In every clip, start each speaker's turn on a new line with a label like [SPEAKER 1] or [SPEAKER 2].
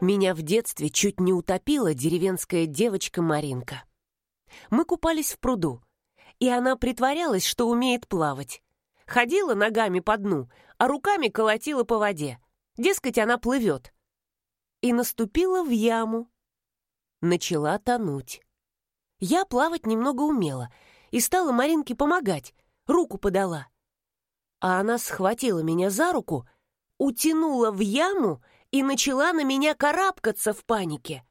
[SPEAKER 1] Меня в детстве чуть не утопила деревенская девочка Маринка. Мы купались в пруду, и она притворялась, что умеет плавать. Ходила ногами по дну, а руками колотила по воде. Дескать, она плывет. И наступила в яму. Начала тонуть. Я плавать немного умела и стала Маринке помогать, руку подала. А она схватила меня за руку, утянула в яму и начала на меня карабкаться в панике.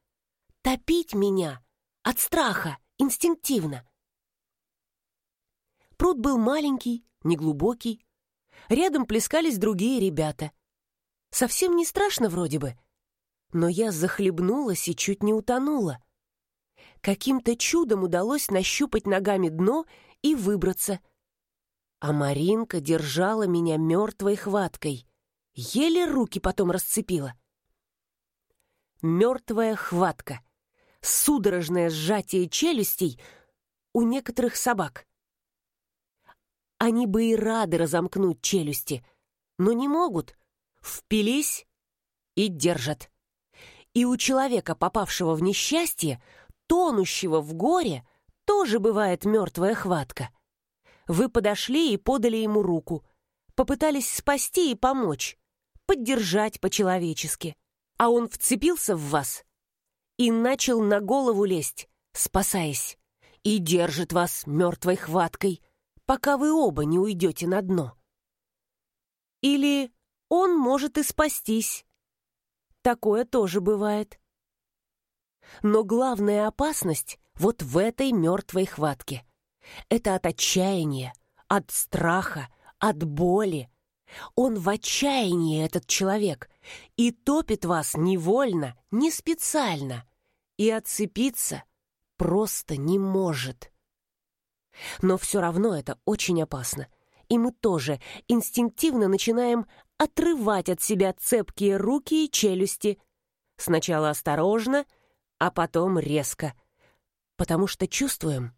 [SPEAKER 1] Топить меня от страха, инстинктивно. Пруд был маленький, неглубокий. Рядом плескались другие ребята. Совсем не страшно вроде бы. Но я захлебнулась и чуть не утонула. Каким-то чудом удалось нащупать ногами дно и выбраться. А Маринка держала меня мертвой хваткой. Еле руки потом расцепила. Мертвая хватка. Судорожное сжатие челюстей у некоторых собак. Они бы и рады разомкнуть челюсти, но не могут. Впились и держат. И у человека, попавшего в несчастье, тонущего в горе, тоже бывает мертвая хватка. Вы подошли и подали ему руку, попытались спасти и помочь, поддержать по-человечески. А он вцепился в вас и начал на голову лезть, спасаясь, и держит вас мертвой хваткой, пока вы оба не уйдете на дно. Или он может и спастись. Такое тоже бывает. Но главная опасность вот в этой мертвой хватке. Это от отчаяния, от страха, от боли. Он в отчаянии, этот человек, и топит вас невольно, не специально, и отцепиться просто не может. Но все равно это очень опасно. И мы тоже инстинктивно начинаем отрывать от себя цепкие руки и челюсти. Сначала осторожно, а потом резко. Потому что чувствуем,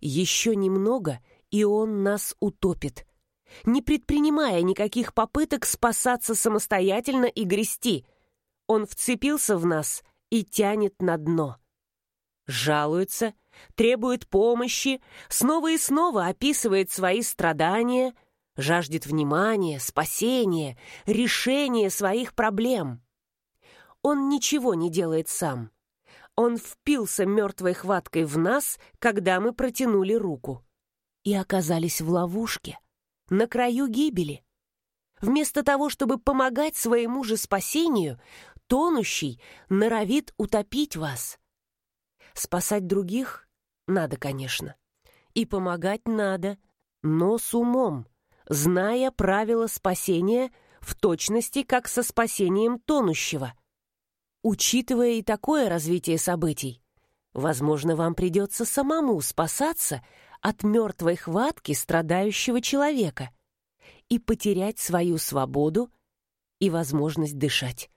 [SPEAKER 1] еще немного, и он нас утопит. Не предпринимая никаких попыток спасаться самостоятельно и грести. Он вцепился в нас и тянет на дно. Жалуется — требует помощи, снова и снова описывает свои страдания, жаждет внимания, спасения, решения своих проблем. Он ничего не делает сам. Он впился мертвой хваткой в нас, когда мы протянули руку. И оказались в ловушке, на краю гибели. Вместо того, чтобы помогать своему же спасению, тонущий норовит утопить вас. Спасать других надо, конечно. И помогать надо, но с умом, зная правила спасения в точности, как со спасением тонущего. Учитывая и такое развитие событий, возможно, вам придется самому спасаться от мертвой хватки страдающего человека и потерять свою свободу и возможность дышать.